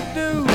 to do.